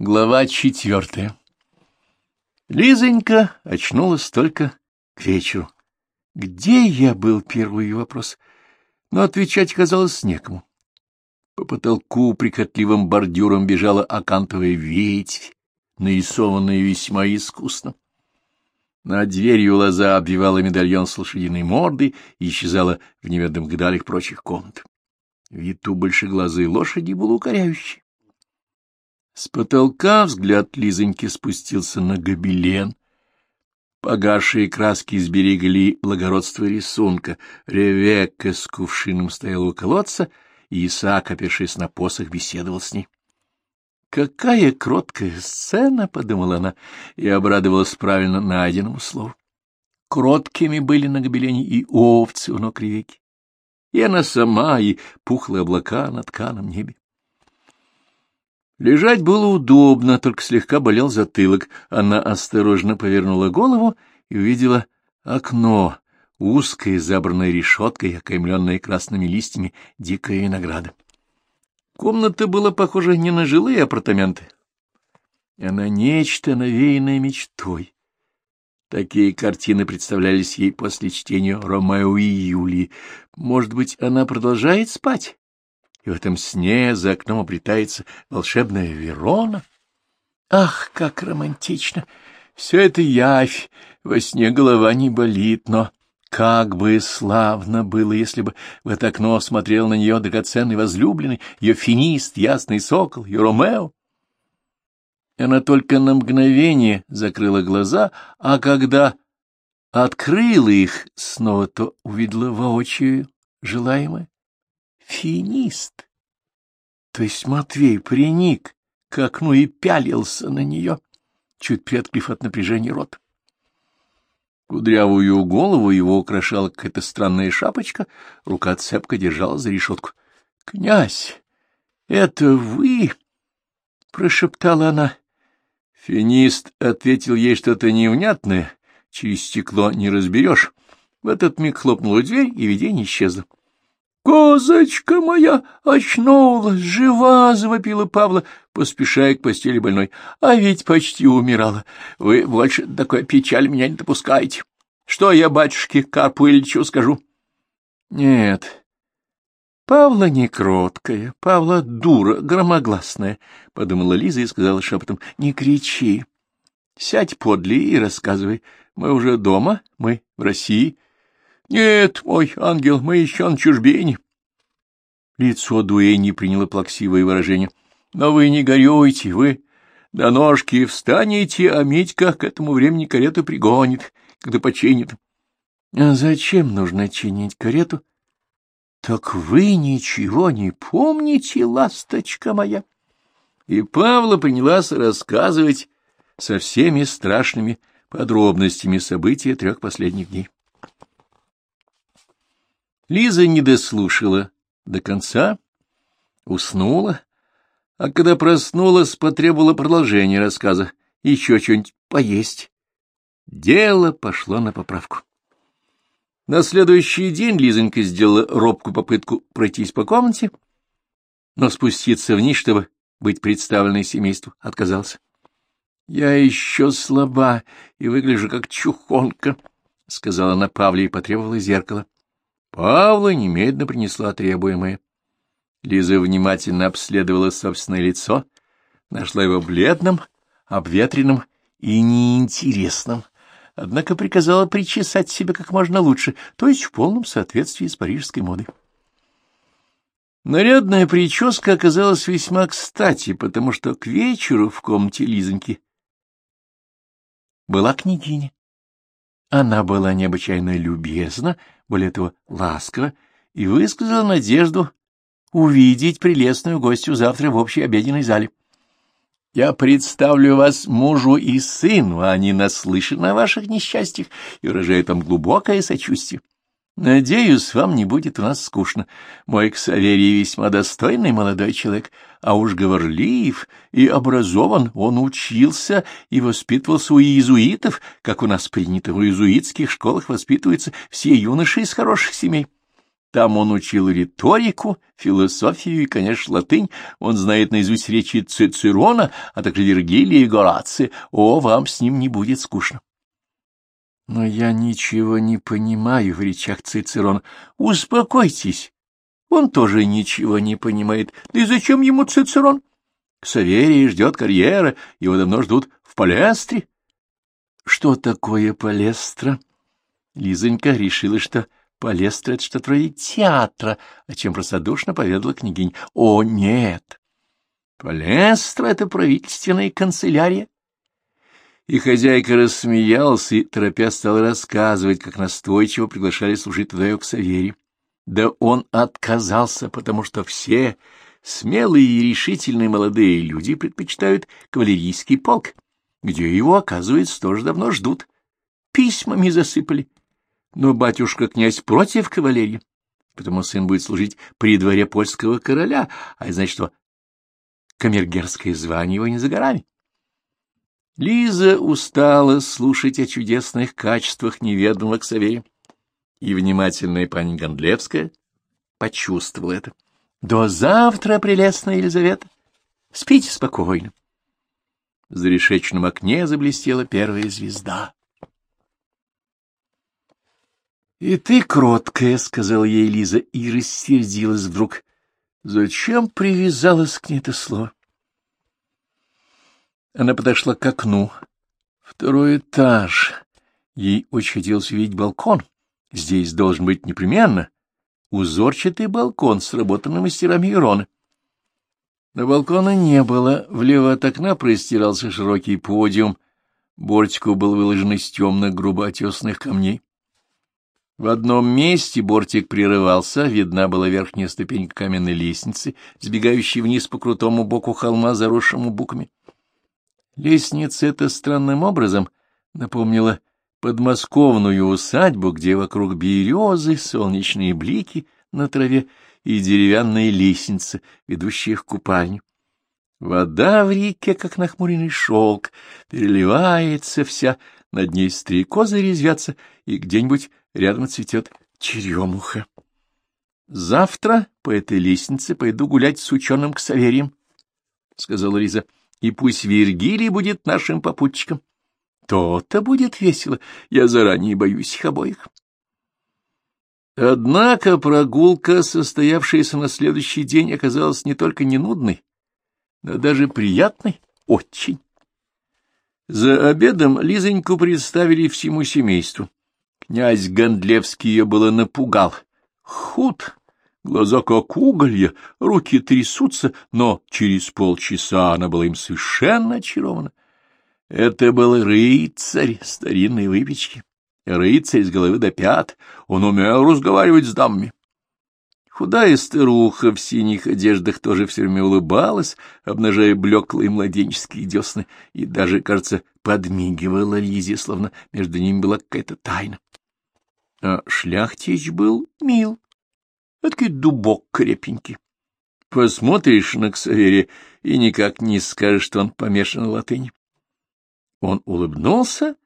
Глава четвертая. Лизонька очнулась только к вечеру. Где я был, первый вопрос, но отвечать казалось некому. По потолку прихотливым бордюром бежала акантовая ветвь, нарисованная весьма искусно. Над дверью лоза обвивала медальон с лошадиной мордой и исчезала в неведомых далях прочих комнат. Вид у большеглазой лошади был укоряющий. С потолка взгляд Лизоньки спустился на гобелен. Погасшие краски сберегли благородство рисунка. Ревекка с кувшином стояла у колодца, и Исаак, опершись на посох, беседовал с ней. «Какая кроткая сцена!» — подумала она и обрадовалась правильно найденному слову. Кроткими были на гобелене и овцы у ног Ревекки, и она сама, и пухлые облака на тканом небе. Лежать было удобно, только слегка болел затылок. Она осторожно повернула голову и увидела окно, узкое, забранное решеткой, окаймленное красными листьями дикая винограда. Комната была похожа не на жилые апартаменты, а на нечто навеянное мечтой. Такие картины представлялись ей после чтения Ромео и Юлии. Может быть, она продолжает спать? И в этом сне за окном обретается волшебная Верона. Ах, как романтично! Все это явь, во сне голова не болит, но как бы славно было, если бы в это окно смотрел на нее драгоценный возлюбленный, ее финист, ясный сокол, ее Ромео. Она только на мгновение закрыла глаза, а когда открыла их снова, то увидела воочию желаемое финист. То есть Матвей приник к окну и пялился на нее, чуть приоткрыв от напряжения рот. Кудрявую голову его украшала какая-то странная шапочка, рука цепко держала за решетку. — Князь, это вы? — прошептала она. Финист ответил ей что-то невнятное, через стекло не разберешь. В этот миг хлопнула дверь, и видение исчезло. «Козочка моя очнулась, жива!» — завопила Павла, поспешая к постели больной. «А ведь почти умирала. Вы больше такой печаль меня не допускаете. Что я батюшке Карпу Ильичу скажу?» «Нет, Павла не кроткая, Павла дура, громогласная», — подумала Лиза и сказала шепотом. «Не кричи. Сядь подле и рассказывай. Мы уже дома, мы в России». Нет, мой ангел, мы еще на чужбине. Лицо Дуэни приняло плаксивое выражение. Но вы не горюйте, вы на ножки встанете, а Митька к этому времени карету пригонит, когда починит. А зачем нужно чинить карету? Так вы ничего не помните, ласточка моя? И Павла принялась рассказывать со всеми страшными подробностями событий трех последних дней. Лиза не дослушала до конца, уснула, а когда проснулась, потребовала продолжения рассказа, еще что-нибудь поесть. Дело пошло на поправку. На следующий день Лизонька сделала робкую попытку пройтись по комнате, но спуститься вниз, чтобы быть представленной семейству, отказался. — Я еще слаба и выгляжу как чухонка, — сказала она Павле и потребовала зеркало. Павла немедленно принесла требуемое. Лиза внимательно обследовала собственное лицо, нашла его бледным, обветренным и неинтересным, однако приказала причесать себя как можно лучше, то есть в полном соответствии с парижской модой. Нарядная прическа оказалась весьма кстати, потому что к вечеру в комнате Лизоньки была княгиня. Она была необычайно любезна, более того, ласково, и высказала надежду увидеть прелестную гостью завтра в общей обеденной зале. Я представлю вас мужу и сыну, а они наслышаны о ваших несчастьях и выражают там глубокое сочувствие. Надеюсь, вам не будет у нас скучно. Мой Ксаверий весьма достойный молодой человек, а уж говорлив и образован. Он учился и воспитывался у иезуитов, как у нас принято в иезуитских школах воспитываются все юноши из хороших семей. Там он учил риторику, философию и, конечно, латынь. Он знает наизусть речи Цицерона, а также Вергилия и Горация. О, вам с ним не будет скучно. Но я ничего не понимаю в речах Цицерона. Успокойтесь. Он тоже ничего не понимает. Да и зачем ему Цицерон? Ксаверий ждет карьера, его давно ждут в палестре. Что такое палестра? Лизонька решила, что палестра — это что-то вроде театра, о чем простодушно поведала княгинь. О, нет! Палестра — это правительственная канцелярия. И хозяйка рассмеялась и, торопя, стала рассказывать, как настойчиво приглашали служить туда ее к Саверию. Да он отказался, потому что все смелые и решительные молодые люди предпочитают кавалерийский полк, где его, оказывается, тоже давно ждут. Письмами засыпали. Но батюшка-князь против кавалерии, потому сын будет служить при дворе польского короля, а значит, что камергерское звание его не за горами. Лиза устала слушать о чудесных качествах неведомого Ксаверия, и внимательная пани Гондлевская почувствовала это. До завтра, прелестная Елизавета. Спите спокойно. За решечным окне заблестела первая звезда. — И ты кроткая, — сказала ей Лиза, и рассердилась вдруг. Зачем привязалась к ней это слово? Она подошла к окну. Второй этаж. Ей очень хотелось увидеть балкон. Здесь должен быть непременно узорчатый балкон, сработанный мастерами Ирона. На балкона не было, влево от окна простирался широкий подиум, бортику был выложен из темных грубо отесанных камней. В одном месте бортик прерывался, видна была верхняя ступенька каменной лестницы, сбегающей вниз по крутому боку холма, заросшему буками. Лестница эта странным образом напомнила подмосковную усадьбу, где вокруг березы, солнечные блики на траве и деревянная лестница, ведущая к купальню. Вода в реке, как нахмуренный шелк, переливается вся, над ней стрекозы резвятся, и где-нибудь рядом цветет черемуха. Завтра по этой лестнице пойду гулять с ученым Ксаверием, — сказала Лиза, — и пусть Вергилий будет нашим попутчиком. То-то будет весело, я заранее боюсь их обоих. Однако прогулка, состоявшаяся на следующий день, оказалась не только не нудной, но даже приятной, очень. За обедом Лизоньку представили всему семейству. Князь Гондлевский ее было напугал. Худ, глаза как уголья, руки трясутся, но через полчаса она была им совершенно очарована. Это был рыцарь старинной выпечки, рыцарь с головы до пят, он умел разговаривать с дамами. Худая старуха в синих одеждах тоже все время улыбалась, обнажая блеклые младенческие десны, и даже, кажется, подмигивала Лизе, словно между ними была какая-то тайна. А шляхтич был мил, эдакий дубок крепенький. Посмотришь на Ксаверия и никак не скажешь, что он помешан на латыни. Он улыбнулся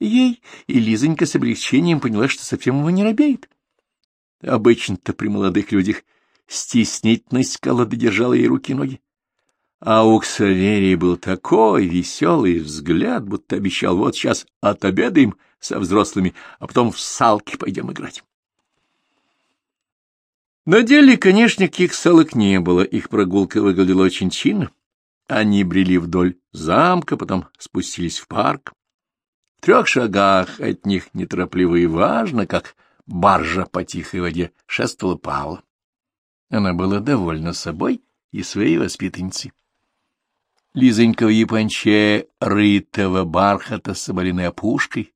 ей, и Лизонька с облегчением поняла, что совсем его не робеет. Обычно-то при молодых людях стеснительность скалода держала ей руки и ноги. А у Ксаверии был такой веселый взгляд, будто обещал, вот сейчас отобедаем со взрослыми, а потом в салки пойдем играть. На деле, конечно, никаких салок не было, их прогулка выглядела очень чинно. Они брели вдоль замка, потом спустились в парк. В трех шагах от них неторопливо и важно, как баржа по тихой воде, шествовала Павла. Она была довольна собой и своей воспитанницей. Лизонька в японче рытого бархата с соболиной опушкой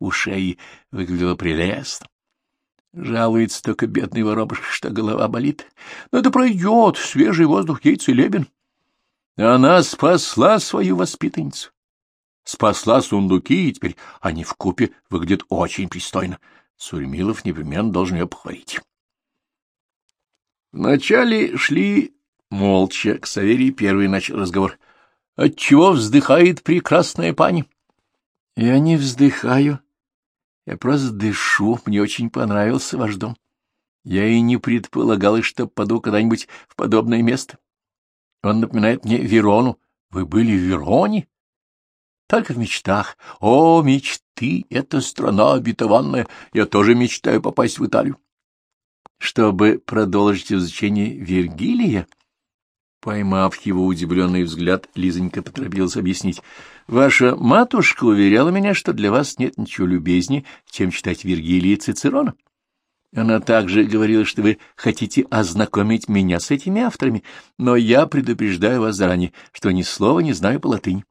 у шеи выглядела прелестно. Жалуется только бедный воробушек, что голова болит. Но это пройдет, свежий воздух ей целебен. Она спасла свою воспитанницу. Спасла сундуки, и теперь они в купе выглядят очень пристойно. Сурмилов непременно должен ее похвалить. Вначале шли молча. К Саверии первый начал разговор. — Отчего вздыхает прекрасная пани? — Я не вздыхаю. Я просто дышу. Мне очень понравился ваш дом. Я и не предполагал, что попаду когда-нибудь в подобное место. Он напоминает мне Верону. Вы были в Вероне? Только в мечтах. О, мечты! Это страна обетованная. Я тоже мечтаю попасть в Италию. Чтобы продолжить изучение Вергилия, поймав его удивленный взгляд, Лизонька поторопилась объяснить. Ваша матушка уверяла меня, что для вас нет ничего любезнее, чем читать Вергилия и Цицерона. Она также говорила, что вы хотите ознакомить меня с этими авторами, но я предупреждаю вас заранее, что ни слова не знаю по латыни.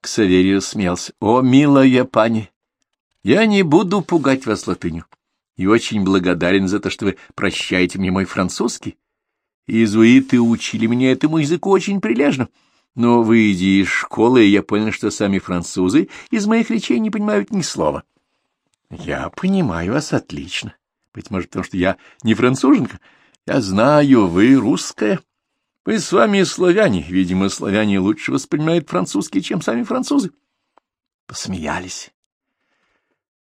Ксаверий рассмеялся. — О, милая пани, я не буду пугать вас латынью, и очень благодарен за то, что вы прощаете мне мой французский. Иезуиты учили меня этому языку очень прилежно, но, выйдя из школы, я понял, что сами французы из моих речей не понимают ни слова. — Я понимаю вас отлично. Быть может, потому что я не француженка. Я знаю, вы русская. Мы с вами славяне. Видимо, славяне лучше воспринимают французский, чем сами французы. Посмеялись.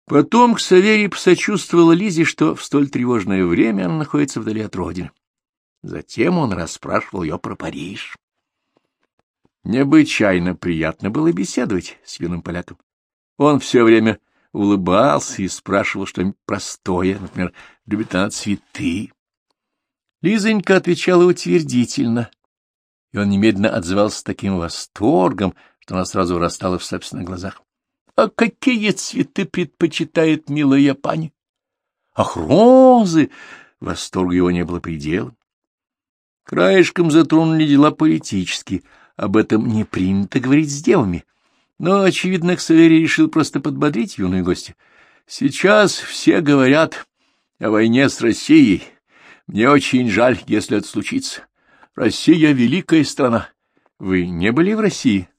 Потом Ксаверий посочувствовала Лизе, что в столь тревожное время она находится вдали от родины. Затем он расспрашивал ее про Париж. Необычайно приятно было беседовать с юным поляком. Он все время улыбался и спрашивал что-нибудь простое, например, любит она цветы. Лизонька отвечала утвердительно, и он немедленно отзывался с таким восторгом, что она сразу вырастала в собственных глазах. — А какие цветы предпочитает милая пани? — Ах, розы! Восторгу его не было предела. Краешком затронули дела политические, об этом не принято говорить с девами. Но, очевидно, Ксаверий решил просто подбодрить юную гостя. Сейчас все говорят о войне с Россией, мне очень жаль, если это случится. Россия — великая страна. Вы не были в России?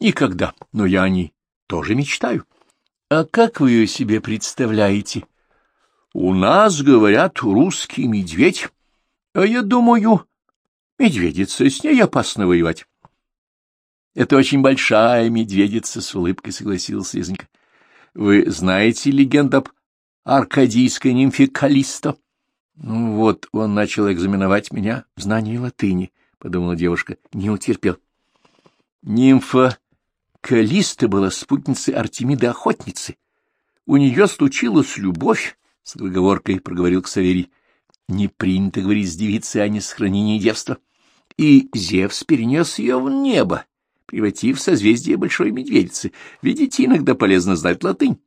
Никогда, но я о ней тоже мечтаю. А как вы ее себе представляете? У нас, говорят, русский медведь. А я думаю, медведица, с ней опасно воевать. Это очень большая медведица, — с улыбкой согласилась Лизонька. Вы знаете легенду об аркадийской нимфе Калисто? Ну вот, он начал экзаменовать меня в знании латыни, — подумала девушка, не утерпел. Нимфа Калиста была спутницей Артемиды-охотницы. У нее случилась любовь, — с договоркой проговорил Ксаверий. Не принято говорить с девицей о несохранении девства. И Зевс перенес ее в небо, превратив созвездие Большой Медведицы. Видите, иногда полезно знать латынь.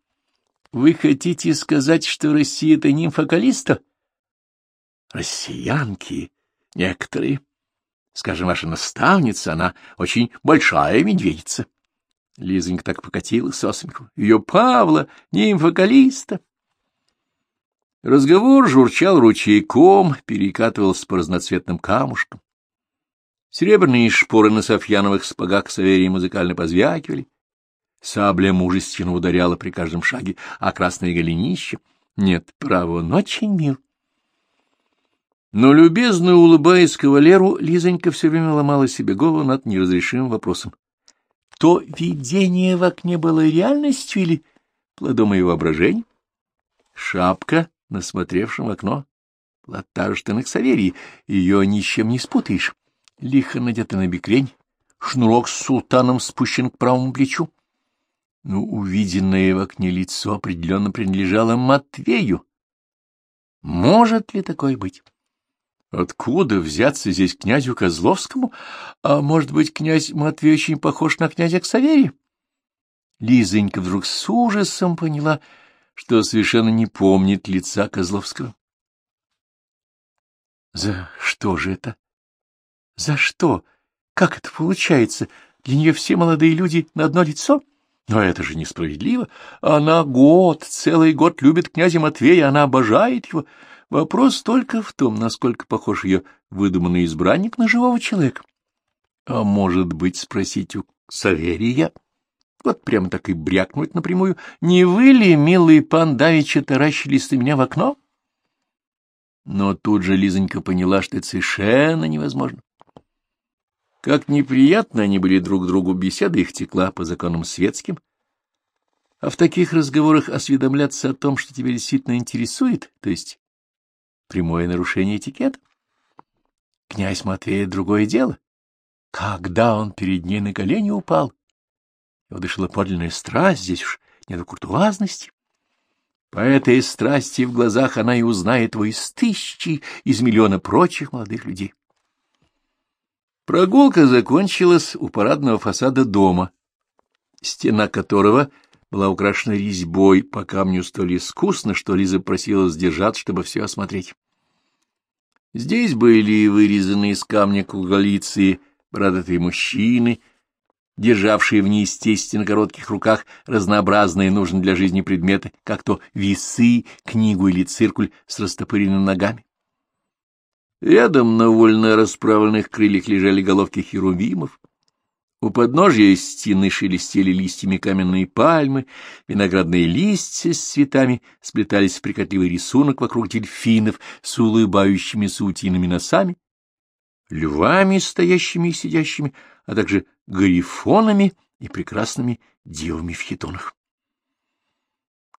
Вы хотите сказать, что Россия — это нимфа Калиста? Россиянки некоторые. Скажем, ваша наставница, она очень большая медведица. Лизонька так покатилась со смеху. Ее Павла, нимфокалиста. Разговор журчал ручейком, перекатывался по разноцветным камушкам. Серебряные шпоры на софьяновых спагах Саверии музыкально позвякивали. Сабля мужественно ударяла при каждом шаге, а красное голенище... Нет, право, он очень мил. Но, любезно улыбаясь кавалеру, Лизонька все время ломала себе голову над неразрешимым вопросом. То видение в окне было реальностью или плодом ее воображения? Шапка, насмотревшим в окно, была та же на Ксаверии, ее ни с чем не спутаешь. Лихо надета на бекрень, шнурок с султаном спущен к правому плечу. Ну, увиденное в окне лицо определенно принадлежало Матвею. Может ли такое быть? Откуда взяться здесь князю Козловскому? А может быть, князь Матвей очень похож на князя Ксаверия? Лизонька вдруг с ужасом поняла, что совершенно не помнит лица Козловского. За что же это? За что? Как это получается? Для нее все молодые люди на одно лицо? Но это же несправедливо. Она год, целый год любит князя Матвея, она обожает его. Вопрос только в том, насколько похож ее выдуманный избранник на живого человека. А может быть, спросить у Саверия? Вот прямо так и брякнуть напрямую. Не вы ли, милый пан Давича, таращились на меня в окно? Но тут же Лизонька поняла, что это совершенно невозможно. Как неприятно они были друг другу, беседа их текла по законам светским, а в таких разговорах осведомляться о том, что тебя действительно интересует, то есть прямое нарушение этикета. Князь Матвея — другое дело. Когда он перед ней на колени упал, его дышала подлинная страсть, здесь уж нет куртуазности. По этой страсти в глазах она и узнает его из тысячи, из миллиона прочих молодых людей. Прогулка закончилась у парадного фасада дома, стена которого была украшена резьбой по камню столь искусно, что Лиза просила сдержаться, чтобы все осмотреть. Здесь были вырезаны из камня круглолицые бородатые мужчины, державшие в неестественно коротких руках разнообразные нужные для жизни предметы, как то весы, книгу или циркуль с растопыренными ногами. Рядом на вольно расправленных крыльях лежали головки херувимов. У подножья стены шелестели листьями каменные пальмы, виноградные листья с цветами сплетались в прикотливый рисунок вокруг дельфинов с улыбающимися утиными носами, львами, стоящими и сидящими, а также гарифонами и прекрасными девами в хитонах.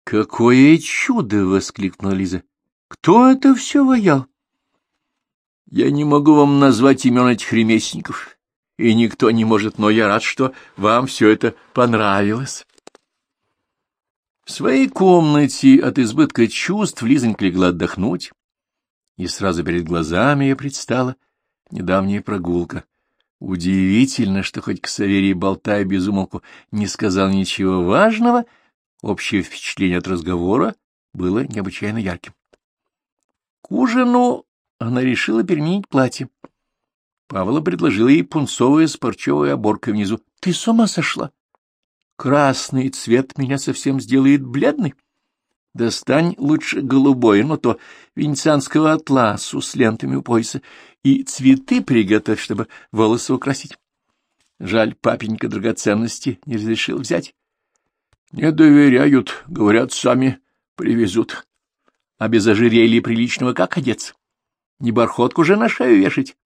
«Какое чудо!» — воскликнула Лиза. «Кто это все воял?» «Я не могу вам назвать имен этих ремесленников, и никто не может, но я рад, что вам все это понравилось». В своей комнате от избытка чувств Лизонька легла отдохнуть, и сразу перед глазами ее предстала недавняя прогулка. Удивительно, что хоть к Саверии, болтая без умолку, не сказал ничего важного, общее впечатление от разговора было необычайно ярким. К ужину она решила переменить платье. Павла предложила ей пунцовая с парчевой оборкой внизу. — Ты с ума сошла? Красный цвет меня совсем сделает бледный. Достань лучше голубой, но то венецианского атласу с лентами у пояса, и цветы приготовь, чтобы волосы украсить. Жаль, папенька драгоценности не разрешил взять. Не доверяют, говорят, сами привезут. А без ожерелья приличного как одеться? Не бархотку же на шею вешать.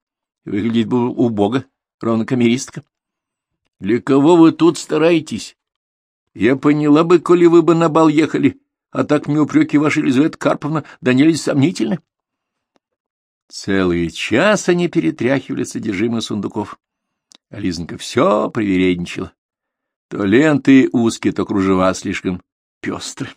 Выглядит бы убого, ровно камеристка. Для кого вы тут стараетесь? Я поняла бы, коли вы бы на бал ехали, а так мне упреки ваши, Елизавета Карповна, да сомнительны. Целый час они перетряхивали содержимое сундуков. А все привередничала. То ленты узкие, то кружева слишком пестры.